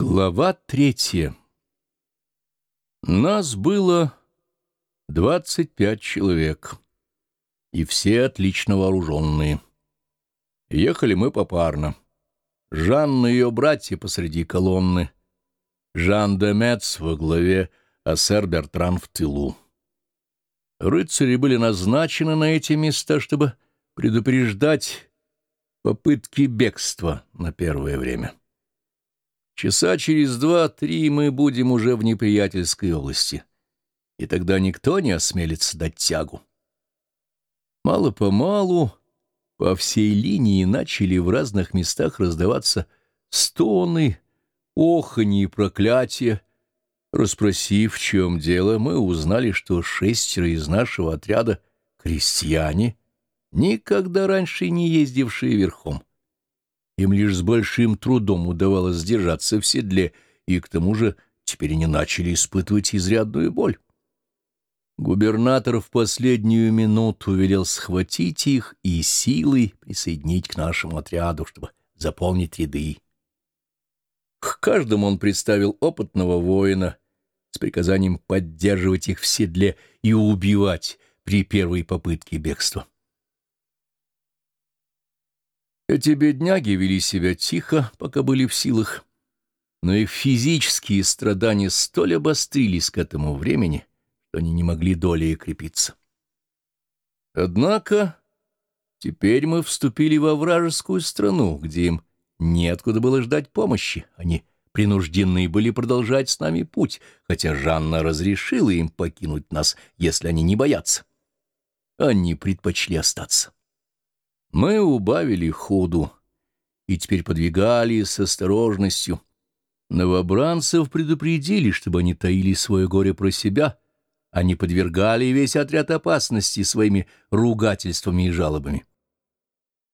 Глава третья. Нас было двадцать пять человек, и все отлично вооруженные. Ехали мы попарно. Жанна и ее братья посреди колонны, Жан де Мец во главе, а сэр Бертран в тылу. Рыцари были назначены на эти места, чтобы предупреждать попытки бегства на первое время. Часа через два-три мы будем уже в неприятельской области, и тогда никто не осмелится дать тягу. Мало-помалу по всей линии начали в разных местах раздаваться стоны, оханье и проклятия. Распросив, в чем дело, мы узнали, что шестеро из нашего отряда — крестьяне, никогда раньше не ездившие верхом. Им лишь с большим трудом удавалось сдержаться в седле, и к тому же теперь они начали испытывать изрядную боль. Губернатор в последнюю минуту велел схватить их и силой присоединить к нашему отряду, чтобы заполнить ряды. К каждому он представил опытного воина с приказанием поддерживать их в седле и убивать при первой попытке бегства. Эти бедняги вели себя тихо, пока были в силах, но их физические страдания столь обострились к этому времени, что они не могли долей крепиться. Однако теперь мы вступили во вражескую страну, где им неоткуда было ждать помощи. Они принуждены были продолжать с нами путь, хотя Жанна разрешила им покинуть нас, если они не боятся. Они предпочли остаться. Мы убавили ходу и теперь подвигали с осторожностью. Новобранцев предупредили, чтобы они таили свое горе про себя, они подвергали весь отряд опасности своими ругательствами и жалобами.